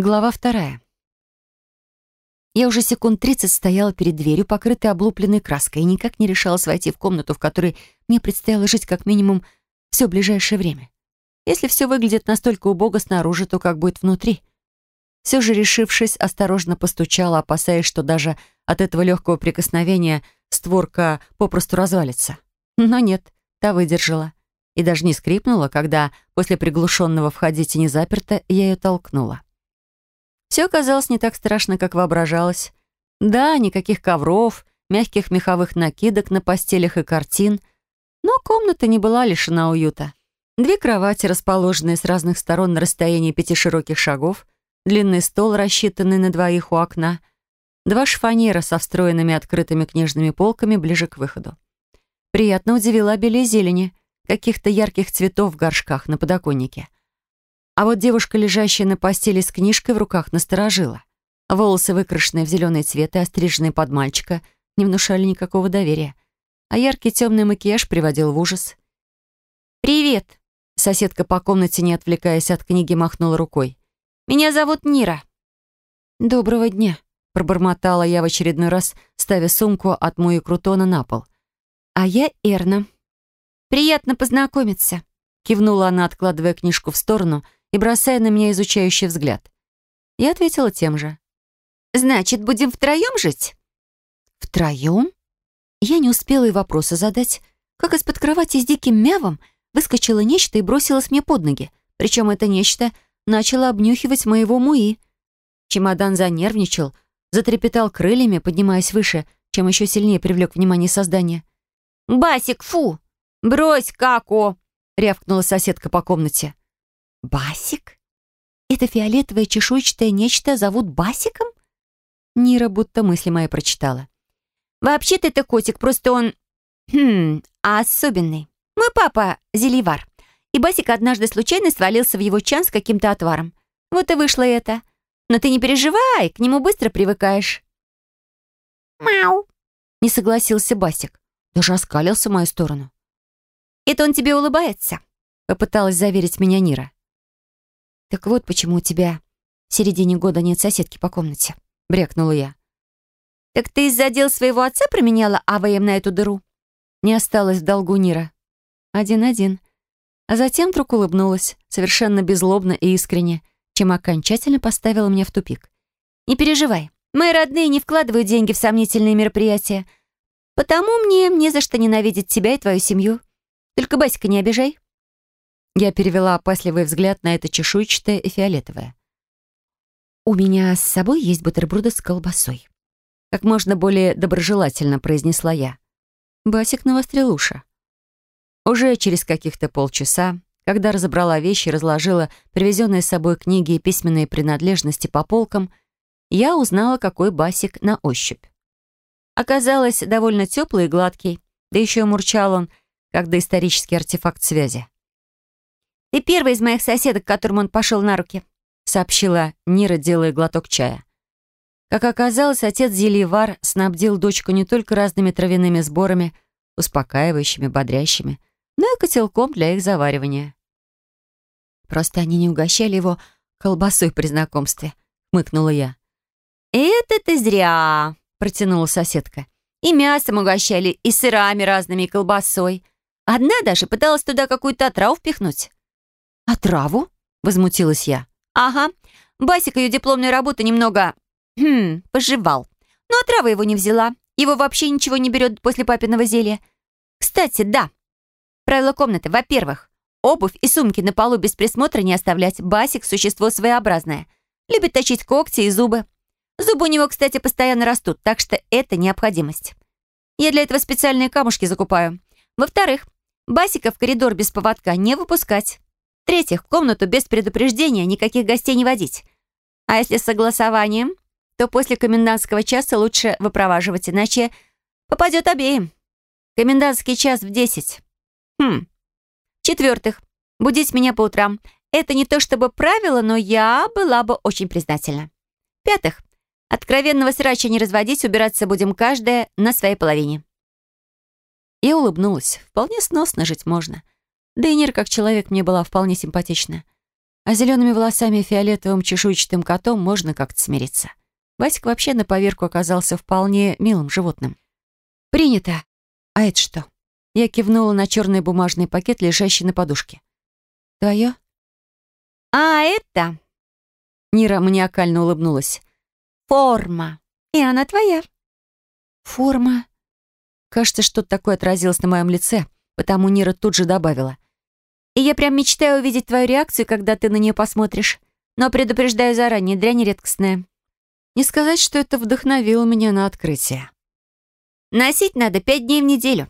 Глава вторая. Я уже секунд тридцать стояла перед дверью, покрытой облупленной краской, и никак не решалась войти в комнату, в которой мне предстояло жить как минимум все ближайшее время. Если все выглядит настолько убого снаружи, то как будет внутри? Все же, решившись, осторожно постучала, опасаясь, что даже от этого легкого прикосновения створка попросту развалится. Но нет, та выдержала. И даже не скрипнула, когда после приглушенного «входите не заперто» я ее толкнула. Все оказалось не так страшно, как воображалось. Да, никаких ковров, мягких меховых накидок на постелях и картин. Но комната не была лишена уюта. Две кровати, расположенные с разных сторон на расстоянии пяти широких шагов, длинный стол, рассчитанный на двоих у окна, два шифоньера со встроенными открытыми книжными полками ближе к выходу. Приятно удивила обилие зелени, каких-то ярких цветов в горшках на подоконнике. А вот девушка, лежащая на постели с книжкой в руках, насторожила. Волосы, выкрашенные в зеленый цвет и остриженные под мальчика, не внушали никакого доверия. А яркий темный макияж приводил в ужас. «Привет!» Соседка по комнате, не отвлекаясь от книги, махнула рукой. «Меня зовут Нира». «Доброго дня», — пробормотала я в очередной раз, ставя сумку от Мои Крутона на пол. «А я Эрна». «Приятно познакомиться», — кивнула она, откладывая книжку в сторону — и бросая на меня изучающий взгляд. Я ответила тем же. «Значит, будем втроем жить?» «Втроем?» Я не успела и вопроса задать, как из-под кровати с диким мявом выскочило нечто и бросилось мне под ноги. Причем это нечто начало обнюхивать моего муи. Чемодан занервничал, затрепетал крыльями, поднимаясь выше, чем еще сильнее привлек внимание создания. «Басик, фу! Брось, како!» — рявкнула соседка по комнате. Басик? Это фиолетовое чешуйчатое нечто зовут Басиком? Нира будто мысли мои прочитала. Вообще-то это котик, просто он... Хм, особенный. Мой папа Зеливар. И Басик однажды случайно свалился в его чан с каким-то отваром. Вот и вышло это. Но ты не переживай, к нему быстро привыкаешь. «Мяу!» — не согласился Басик. Даже оскалился в мою сторону. «Это он тебе улыбается?» — попыталась заверить меня Нира. «Так вот почему у тебя в середине года нет соседки по комнате», — брякнула я. «Так ты из-за дел своего отца променяла АВМ на эту дыру?» Не осталось в долгу Нира. Один-один. А затем вдруг улыбнулась, совершенно безлобно и искренне, чем окончательно поставила меня в тупик. «Не переживай, мои родные не вкладывают деньги в сомнительные мероприятия, потому мне не за что ненавидеть тебя и твою семью. Только Басика не обижай». Я перевела опасливый взгляд на это чешуйчатое и фиолетовое. «У меня с собой есть бутерброды с колбасой», — как можно более доброжелательно произнесла я. Басик навострил уши. Уже через каких-то полчаса, когда разобрала вещи и разложила привезенные с собой книги и письменные принадлежности по полкам, я узнала, какой Басик на ощупь. Оказалось, довольно теплый и гладкий, да еще и мурчал он, как доисторический артефакт связи. «Ты первый из моих соседок, к которому он пошел на руки», сообщила Нира, делая глоток чая. Как оказалось, отец Зельевар снабдил дочку не только разными травяными сборами, успокаивающими, бодрящими, но и котелком для их заваривания. «Просто они не угощали его колбасой при знакомстве», — хмыкнула я. «Это ты зря», — протянула соседка. «И мясом угощали, и сырами разными, и колбасой. Одна даже пыталась туда какую-то отраву впихнуть». «А траву?» — возмутилась я. «Ага. Басик ее дипломной работы немного... Хм, пожевал. Но отрава его не взяла. Его вообще ничего не берет после папиного зелья. Кстати, да. Правило комнаты. Во-первых, обувь и сумки на полу без присмотра не оставлять. Басик — существо своеобразное. Любит точить когти и зубы. Зубы у него, кстати, постоянно растут, так что это необходимость. Я для этого специальные камушки закупаю. Во-вторых, Басика в коридор без поводка не выпускать. В-третьих, в комнату без предупреждения никаких гостей не водить. А если с согласованием, то после комендантского часа лучше выпроваживать, иначе попадет обеим. Комендантский час в десять. Хм. В-четвертых, будить меня по утрам. Это не то чтобы правило, но я была бы очень признательна. В-пятых, откровенного срача не разводить, убираться будем каждая на своей половине. Я улыбнулась. Вполне сносно жить можно. Да и Нир как человек мне была вполне симпатична. А зелеными волосами и фиолетовым чешуйчатым котом можно как-то смириться. Васька вообще на поверку оказался вполне милым животным. «Принято. А это что?» Я кивнула на черный бумажный пакет, лежащий на подушке. «Твое?» «А это...» Нира маниакально улыбнулась. «Форма. И она твоя». «Форма?» Кажется, что-то такое отразилось на моем лице, потому Нира тут же добавила. «И я прям мечтаю увидеть твою реакцию, когда ты на нее посмотришь. Но предупреждаю заранее, дрянь редкостная». Не сказать, что это вдохновило меня на открытие. «Носить надо пять дней в неделю.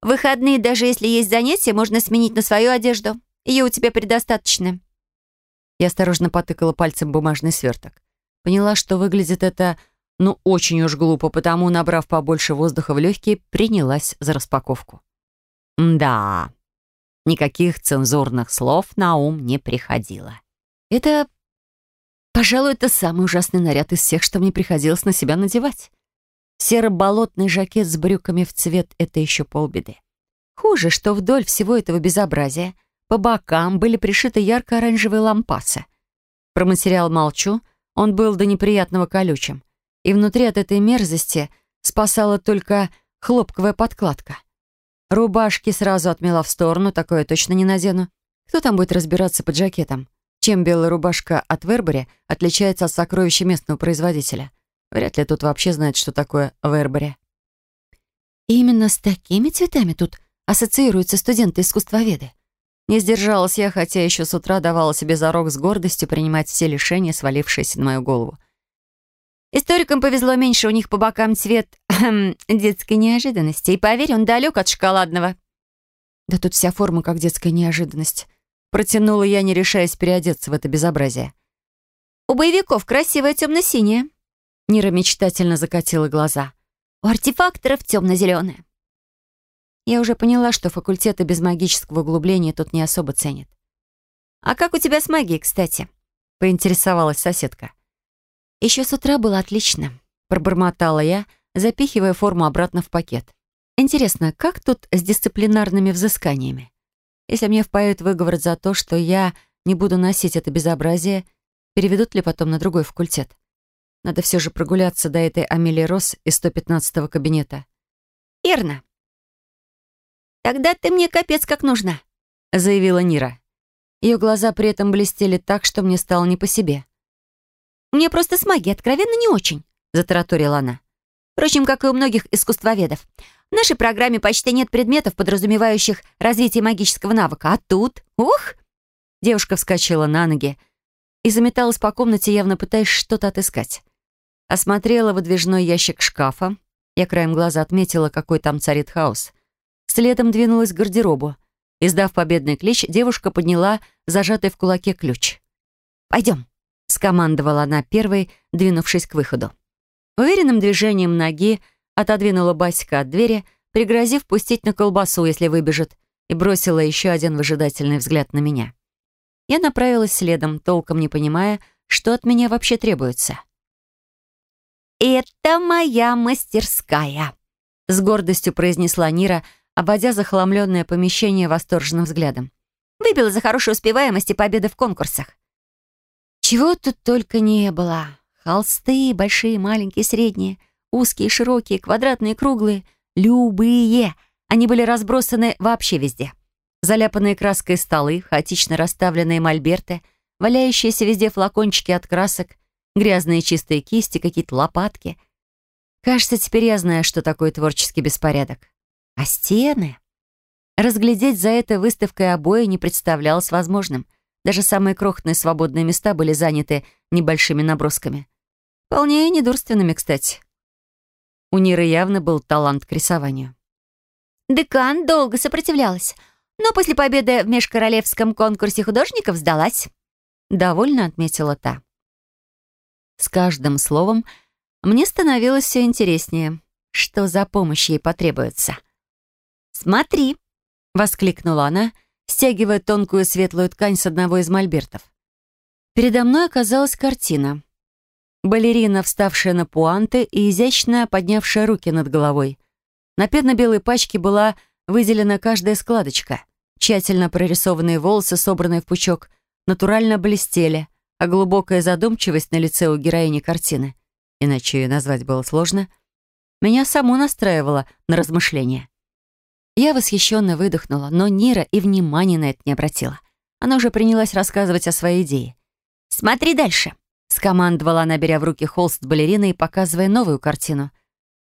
выходные, даже если есть занятия, можно сменить на свою одежду. Ее у тебя предостаточно». Я осторожно потыкала пальцем бумажный сверток. Поняла, что выглядит это, ну, очень уж глупо, потому, набрав побольше воздуха в легкие, принялась за распаковку. Да, никаких цензурных слов на ум не приходило. Это, пожалуй, это самый ужасный наряд из всех, что мне приходилось на себя надевать. Серо-болотный жакет с брюками в цвет — это еще полбеды. Хуже, что вдоль всего этого безобразия по бокам были пришиты ярко-оранжевые лампасы. Про материал молчу, он был до неприятного колючим. И внутри от этой мерзости спасала только хлопковая подкладка. Рубашки сразу отмела в сторону, такое точно не надену. Кто там будет разбираться под жакетом? Чем белая рубашка от Вербери отличается от сокровища местного производителя? Вряд ли тут вообще знает, что такое Вербери. именно с такими цветами тут ассоциируются студенты-искусствоведы. Не сдержалась я, хотя еще с утра давала себе зарок с гордостью принимать все лишения, свалившиеся на мою голову. Историкам повезло меньше, у них по бокам цвет эм, детской неожиданности. И поверь, он далек от шоколадного. Да тут вся форма как детская неожиданность. Протянула я, не решаясь переодеться в это безобразие. У боевиков красивая темно-синяя. Нира мечтательно закатила глаза. У артефакторов темно-зеленая. Я уже поняла, что факультеты без магического углубления тут не особо ценят. «А как у тебя с магией, кстати?» — поинтересовалась соседка. Еще с утра было отлично», — пробормотала я, запихивая форму обратно в пакет. «Интересно, как тут с дисциплинарными взысканиями? Если мне впают выговор за то, что я не буду носить это безобразие, переведут ли потом на другой факультет? Надо все же прогуляться до этой Амелии Росс из 115-го кабинета». «Верно. Тогда ты мне капец как нужна», — заявила Нира. Ее глаза при этом блестели так, что мне стало не по себе. Мне просто с магией откровенно не очень», — затараторила она. «Впрочем, как и у многих искусствоведов. В нашей программе почти нет предметов, подразумевающих развитие магического навыка. А тут... Ух!» Девушка вскочила на ноги и заметалась по комнате, явно пытаясь что-то отыскать. Осмотрела выдвижной ящик шкафа. Я краем глаза отметила, какой там царит хаос. Следом двинулась к гардеробу. Издав победный клич, девушка подняла зажатый в кулаке ключ. «Пойдем», скомандовала она первой, двинувшись к выходу. Уверенным движением ноги отодвинула Басика от двери, пригрозив пустить на колбасу, если выбежит, и бросила еще один выжидательный взгляд на меня. Я направилась следом, толком не понимая, что от меня вообще требуется. «Это моя мастерская», — с гордостью произнесла Нира, обводя захламленное помещение восторженным взглядом. «Выбила за хорошую успеваемость и победы в конкурсах. Чего тут только не было. Холсты, большие, маленькие, средние, узкие, широкие, квадратные, круглые. Любые. Они были разбросаны вообще везде. Заляпанные краской столы, хаотично расставленные мольберты, валяющиеся везде флакончики от красок, грязные чистые кисти, какие-то лопатки. Кажется, теперь я знаю, что такое творческий беспорядок. А стены? Разглядеть за этой выставкой обои не представлялось возможным — даже самые крохотные свободные места были заняты небольшими набросками. Вполне недурственными, кстати. У Ниры явно был талант к рисованию. Декан долго сопротивлялась, но после победы в межкоролевском конкурсе художников сдалась. Довольно отметила та. С каждым словом мне становилось все интереснее, что за помощь ей потребуется. «Смотри!» — воскликнула она стягивая тонкую светлую ткань с одного из мольбертов. Передо мной оказалась картина. Балерина, вставшая на пуанты и изящно поднявшая руки над головой. На пятно-белой пачке была выделена каждая складочка. Тщательно прорисованные волосы, собранные в пучок, натурально блестели, а глубокая задумчивость на лице у героини картины, иначе ее назвать было сложно, меня саму настраивала на размышления. Я восхищенно выдохнула, но Нира и внимания на это не обратила. Она уже принялась рассказывать о своей идее. «Смотри дальше», — скомандовала она, беря в руки холст балерины и показывая новую картину.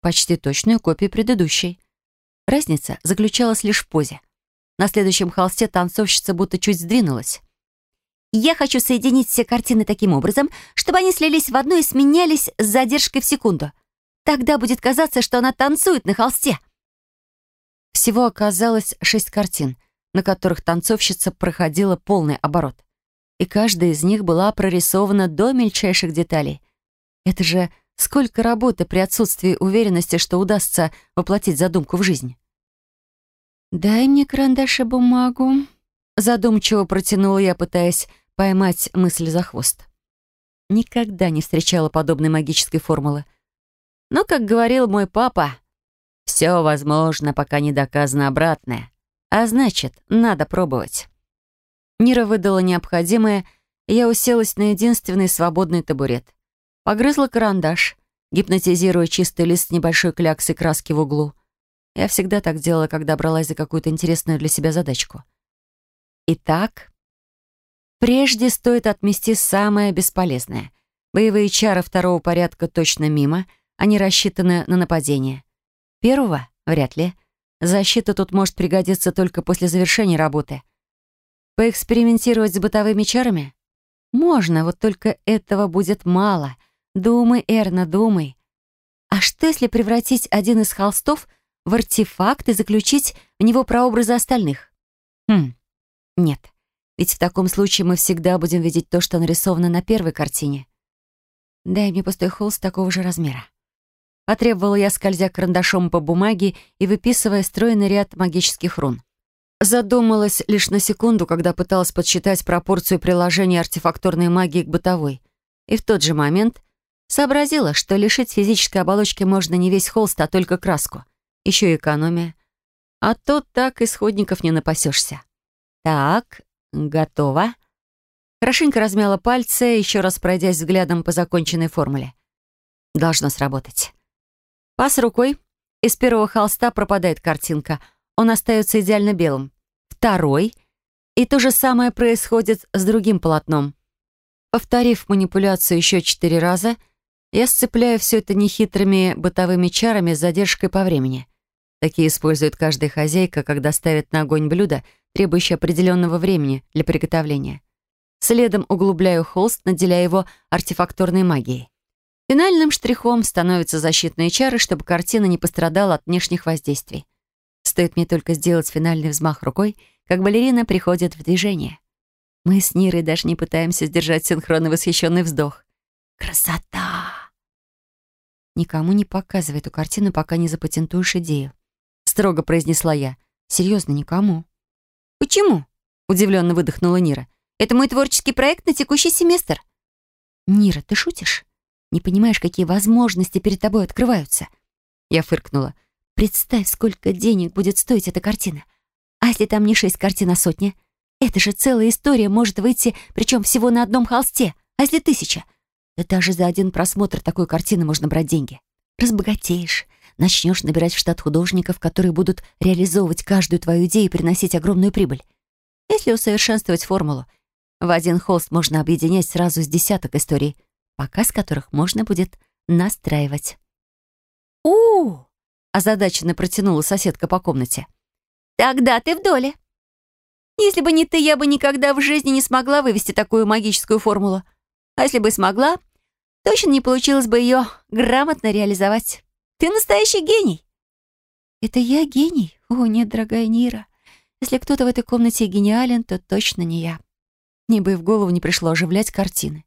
Почти точную копию предыдущей. Разница заключалась лишь в позе. На следующем холсте танцовщица будто чуть сдвинулась. Я хочу соединить все картины таким образом, чтобы они слились в одну и сменялись с задержкой в секунду. Тогда будет казаться, что она танцует на холсте. Всего оказалось шесть картин, на которых танцовщица проходила полный оборот. И каждая из них была прорисована до мельчайших деталей. Это же сколько работы при отсутствии уверенности, что удастся воплотить задумку в жизнь. «Дай мне карандаш и бумагу», — задумчиво протянула я, пытаясь поймать мысль за хвост. Никогда не встречала подобной магической формулы. Но, как говорил мой папа, «Все возможно, пока не доказано обратное. А значит, надо пробовать». Нира выдала необходимое, и я уселась на единственный свободный табурет. Погрызла карандаш, гипнотизируя чистый лист с небольшой кляксой краски в углу. Я всегда так делала, когда бралась за какую-то интересную для себя задачку. Итак, Прежде стоит отмести самое бесполезное. Боевые чары второго порядка точно мимо, они рассчитаны на нападение. Первого — вряд ли. Защита тут может пригодиться только после завершения работы. Поэкспериментировать с бытовыми чарами? Можно, вот только этого будет мало. Думай, Эрна, думай. А что, если превратить один из холстов в артефакт и заключить в него прообразы остальных? Хм, нет. Ведь в таком случае мы всегда будем видеть то, что нарисовано на первой картине. Дай мне пустой холст такого же размера. Потребовала я, скользя карандашом по бумаге и выписывая стройный ряд магических рун. Задумалась лишь на секунду, когда пыталась подсчитать пропорцию приложения артефакторной магии к бытовой. И в тот же момент сообразила, что лишить физической оболочки можно не весь холст, а только краску. Еще и экономия. А то так исходников не напасешься. Так, Готово. Хорошенько размяла пальцы, еще раз пройдясь взглядом по законченной формуле. Должно сработать. Пас рукой. Из первого холста пропадает картинка. Он остается идеально белым. Второй. И то же самое происходит с другим полотном. Повторив манипуляцию еще четыре раза, я сцепляю все это нехитрыми бытовыми чарами с задержкой по времени. Такие использует каждая хозяйка, когда ставит на огонь блюдо — требующий определенного времени для приготовления. Следом углубляю холст, наделяя его артефакторной магией. Финальным штрихом становятся защитные чары, чтобы картина не пострадала от внешних воздействий. Стоит мне только сделать финальный взмах рукой, как балерина приходит в движение. Мы с Нирой даже не пытаемся сдержать синхронный восхищенный вздох. Красота! Никому не показывай эту картину, пока не запатентуешь идею. Строго произнесла я. Серьезно, никому. «Почему?» — удивленно выдохнула Нира. «Это мой творческий проект на текущий семестр». «Нира, ты шутишь? Не понимаешь, какие возможности перед тобой открываются?» Я фыркнула. «Представь, сколько денег будет стоить эта картина. А если там не шесть картин, а сотня? Это же целая история может выйти, причем всего на одном холсте. А если тысяча? Да даже за один просмотр такой картины можно брать деньги. Разбогатеешь, начнешь набирать в штат художников, которые будут реализовывать каждую твою идею и приносить огромную прибыль. Если усовершенствовать формулу, в один холст можно объединять сразу с десяток историй, показ которых можно будет настраивать. у, -у, -у озадаченно протянула соседка по комнате. «Тогда ты в доле. Если бы не ты, я бы никогда в жизни не смогла вывести такую магическую формулу. А если бы смогла, точно не получилось бы ее грамотно реализовать». Ты настоящий гений!» «Это я гений? О, нет, дорогая Нира. Если кто-то в этой комнате гениален, то точно не я. Мне бы и в голову не пришло оживлять картины.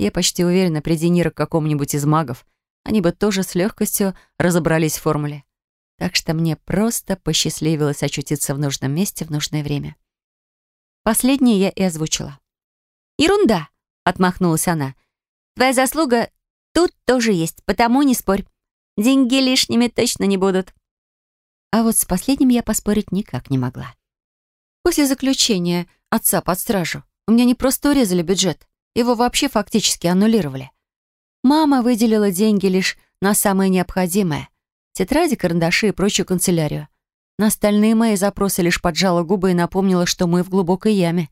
Я почти уверена, приди Нира к какому-нибудь из магов, они бы тоже с легкостью разобрались в формуле. Так что мне просто посчастливилось очутиться в нужном месте в нужное время. Последнее я и озвучила. «Ерунда!» — отмахнулась она. «Твоя заслуга тут тоже есть, потому не спорь. Деньги лишними точно не будут. А вот с последним я поспорить никак не могла. После заключения отца под стражу У меня не просто урезали бюджет, его вообще фактически аннулировали. Мама выделила деньги лишь на самое необходимое — тетради, карандаши и прочую канцелярию. На остальные мои запросы лишь поджала губы и напомнила, что мы в глубокой яме.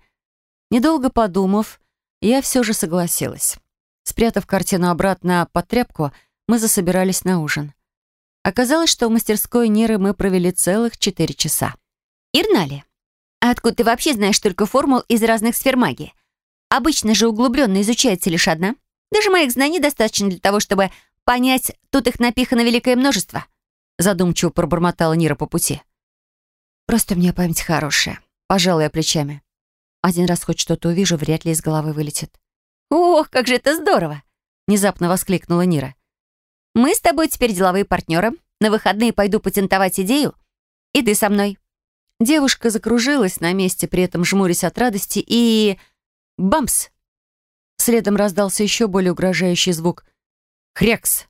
Недолго подумав, я все же согласилась. Спрятав картину обратно под тряпку, мы засобирались на ужин. Оказалось, что в мастерской Ниры мы провели целых четыре часа. «Ирнали, а откуда ты вообще знаешь только формул из разных сфер магии? Обычно же углубленно изучается лишь одна. Даже моих знаний достаточно для того, чтобы понять, тут их напихано великое множество», задумчиво пробормотала Нира по пути. «Просто у меня память хорошая», — пожала я плечами. Один раз хоть что-то увижу, вряд ли из головы вылетит. «Ох, как же это здорово!» — внезапно воскликнула Нира. «Мы с тобой теперь деловые партнеры. На выходные пойду патентовать идею, и ты со мной». Девушка закружилась на месте, при этом жмурясь от радости, и... Бамс! Следом раздался еще более угрожающий звук. Хрякс!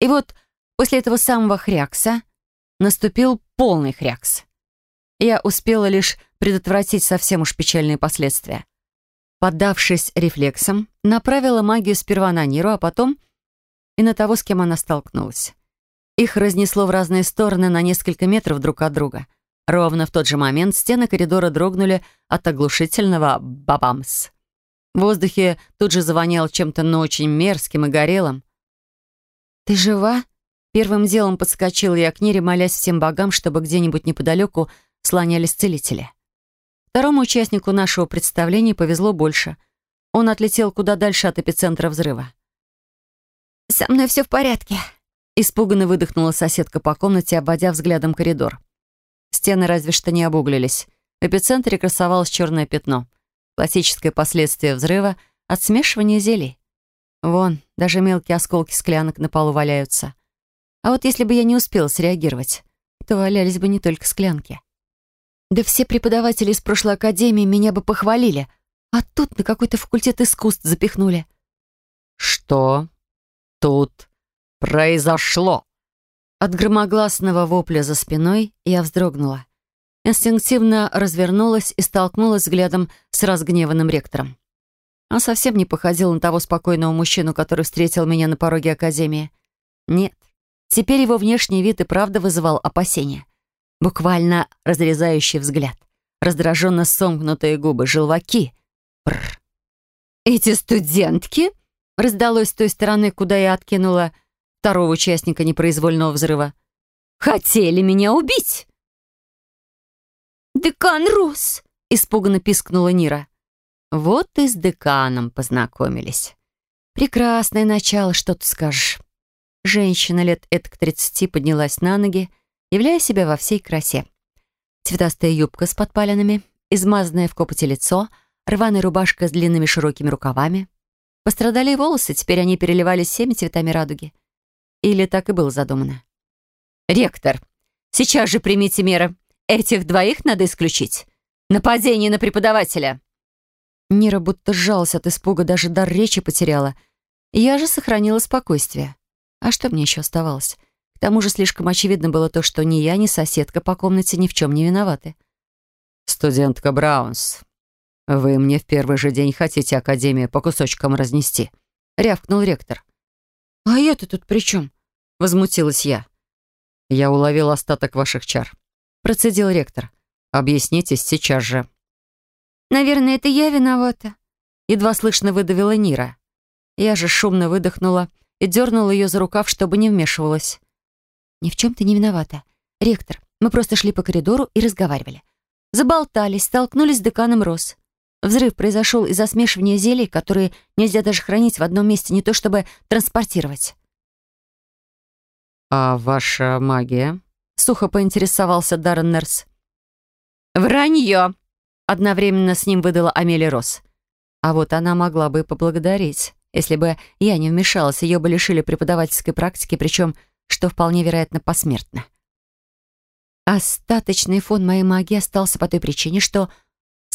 И вот после этого самого хрякса наступил полный хрякс. Я успела лишь предотвратить совсем уж печальные последствия. Поддавшись рефлексам, направила магию сперва на Ниру, а потом и на того, с кем она столкнулась. Их разнесло в разные стороны на несколько метров друг от друга. Ровно в тот же момент стены коридора дрогнули от оглушительного «бабамс». В воздухе тут же завонял чем-то, но очень мерзким и горелым. «Ты жива?» Первым делом подскочила я к Нире, молясь всем богам, чтобы где-нибудь неподалеку слонялись целители. Второму участнику нашего представления повезло больше. Он отлетел куда дальше от эпицентра взрыва. «Со мной все в порядке», — испуганно выдохнула соседка по комнате, обводя взглядом коридор. Стены разве что не обуглились. В эпицентре красовалось черное пятно. Классическое последствие взрыва от смешивания зелий. Вон, даже мелкие осколки склянок на полу валяются. А вот если бы я не успела среагировать, то валялись бы не только склянки. Да все преподаватели из прошлой академии меня бы похвалили, а тут на какой-то факультет искусств запихнули. «Что тут произошло?» От громогласного вопля за спиной я вздрогнула. Инстинктивно развернулась и столкнулась взглядом с разгневанным ректором. Он совсем не походил на того спокойного мужчину, который встретил меня на пороге академии. Нет, теперь его внешний вид и правда вызывал опасения. Буквально разрезающий взгляд. Раздраженно сомкнутые губы, желваки. Бррр. «Эти студентки?» раздалось с той стороны, куда я откинула второго участника непроизвольного взрыва. «Хотели меня убить!» «Декан Рос!» — испуганно пискнула Нира. Вот и с деканом познакомились. Прекрасное начало, что ты скажешь. Женщина лет этак тридцати поднялась на ноги, являя себя во всей красе. Цветастая юбка с подпалинами, измазанное в копоте лицо, рваная рубашка с длинными широкими рукавами. Пострадали и волосы, теперь они переливались всеми цветами радуги. Или так и было задумано. «Ректор, сейчас же примите меры. Этих двоих надо исключить. Нападение на преподавателя!» Нира будто сжалась от испуга, даже дар речи потеряла. Я же сохранила спокойствие. А что мне еще оставалось? К тому же слишком очевидно было то, что ни я, ни соседка по комнате ни в чем не виноваты. «Студентка Браунс, вы мне в первый же день хотите Академию по кусочкам разнести», — рявкнул ректор. «А я-то тут при чем?» — возмутилась я. «Я уловил остаток ваших чар», — процедил ректор. «Объяснитесь сейчас же». «Наверное, это я виновата», — едва слышно выдавила Нира. Я же шумно выдохнула и дернула ее за рукав, чтобы не вмешивалась. «Ни в чем ты не виновата. Ректор, мы просто шли по коридору и разговаривали. Заболтались, столкнулись с деканом Рос. Взрыв произошел из-за смешивания зелий, которые нельзя даже хранить в одном месте, не то чтобы транспортировать». «А ваша магия?» — сухо поинтересовался Даррен Нерс. «Вранье!» — одновременно с ним выдала Амелия Рос. А вот она могла бы поблагодарить. Если бы я не вмешалась, ее бы лишили преподавательской практики, причем что вполне вероятно посмертно. Остаточный фон моей магии остался по той причине, что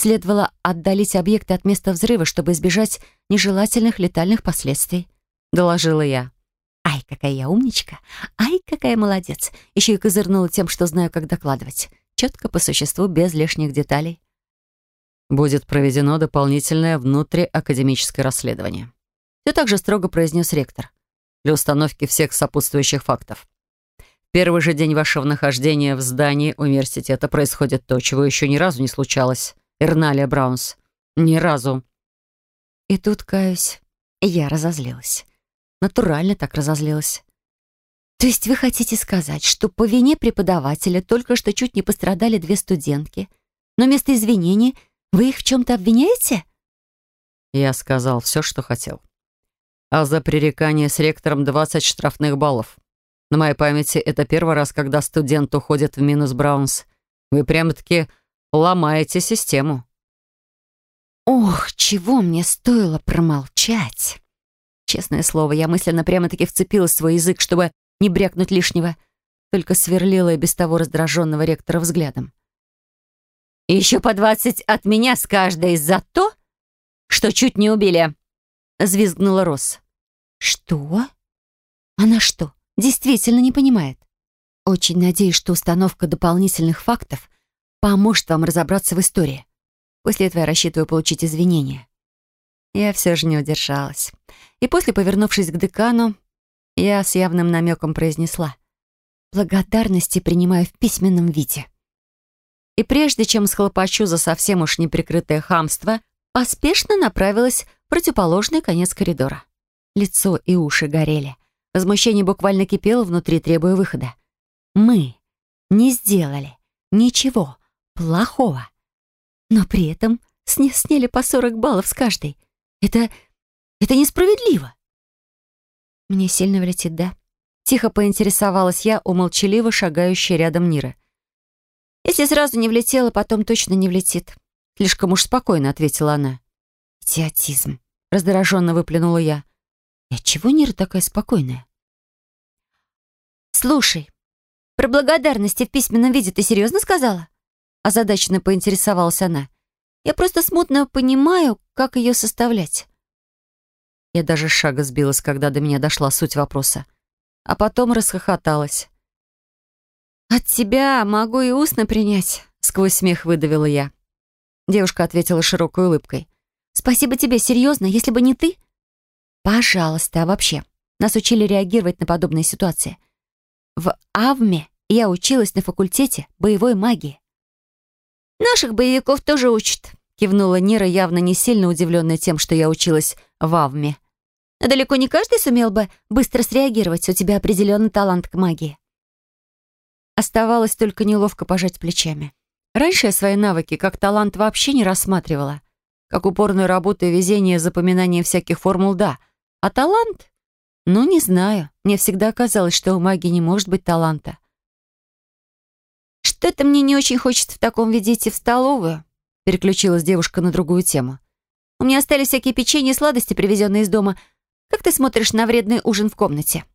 следовало отдалить объекты от места взрыва, чтобы избежать нежелательных летальных последствий, доложила я. Ай, какая я умничка! Ай, какая молодец! Еще и козырнула тем, что знаю, как докладывать. Четко, по существу, без лишних деталей. будет проведено дополнительное внутриакадемическое расследование. Все так же строго произнес ректор. Для установки всех сопутствующих фактов. В первый же день вашего нахождения в здании университета происходит то, чего еще ни разу не случалось. Эрналия Браунс. Ни разу. И тут, каюсь, я разозлилась. Натурально так разозлилась. То есть вы хотите сказать, что по вине преподавателя только что чуть не пострадали две студентки, но вместо извинений вы их в чем-то обвиняете? Я сказал все, что хотел. А за пререкание с ректором 20 штрафных баллов. На моей памяти это первый раз, когда студент уходит в минус Браунс. Вы прямо-таки ломаете систему. Ох, чего мне стоило промолчать. Честное слово, я мысленно прямо-таки вцепилась в свой язык, чтобы не брякнуть лишнего, только сверлила и без того раздраженного ректора взглядом. «Еще по двадцать от меня с каждой за то, что чуть не убили!» — взвизгнула Росс. «Что? Она что, действительно не понимает? Очень надеюсь, что установка дополнительных фактов поможет вам разобраться в истории. После этого я рассчитываю получить извинения». Я все же не удержалась. И после, повернувшись к декану, я с явным намеком произнесла. «Благодарности принимаю в письменном виде». И прежде чем схлопочу за совсем уж неприкрытое хамство, поспешно направилась в противоположный конец коридора. Лицо и уши горели. Возмущение буквально кипело внутри, требуя выхода. Мы не сделали ничего плохого. Но при этом с них сняли по 40 баллов с каждой. Это... это несправедливо. Мне сильно влетит, да? Тихо поинтересовалась я у молчаливо шагающей рядом Ниры. Если сразу не влетела, потом точно не влетит. Слишком уж спокойно ответила она. Идиотизм. Раздраженно выплюнула я. И отчего Нира такая спокойная? «Слушай, про благодарности в письменном виде ты серьезно сказала?» Озадаченно поинтересовалась она. «Я просто смутно понимаю, как ее составлять». Я даже шага сбилась, когда до меня дошла суть вопроса. А потом расхохоталась. «От тебя могу и устно принять», — сквозь смех выдавила я. Девушка ответила широкой улыбкой. «Спасибо тебе, серьезно, если бы не ты...» «Пожалуйста, а вообще, нас учили реагировать на подобные ситуации. В Авме я училась на факультете боевой магии». «Наших боевиков тоже учат», — кивнула Нира, явно не сильно удивленная тем, что я училась в Авме. Но далеко не каждый сумел бы быстро среагировать, у тебя определенный талант к магии. Оставалось только неловко пожать плечами. Раньше я свои навыки как талант вообще не рассматривала. Как упорную работу и везение запоминание всяких формул — да. А талант? Ну, не знаю. Мне всегда казалось, что у магии не может быть таланта. «Что-то мне не очень хочется в таком виде идти в столовую», переключилась девушка на другую тему. «У меня остались всякие печенья и сладости, привезенные из дома, как ты смотришь на вредный ужин в комнате?»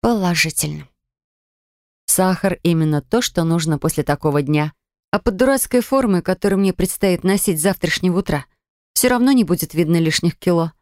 «Положительно». Сахар — именно то, что нужно после такого дня. А под дурацкой формой, которую мне предстоит носить завтрашнего утра, все равно не будет видно лишних кило.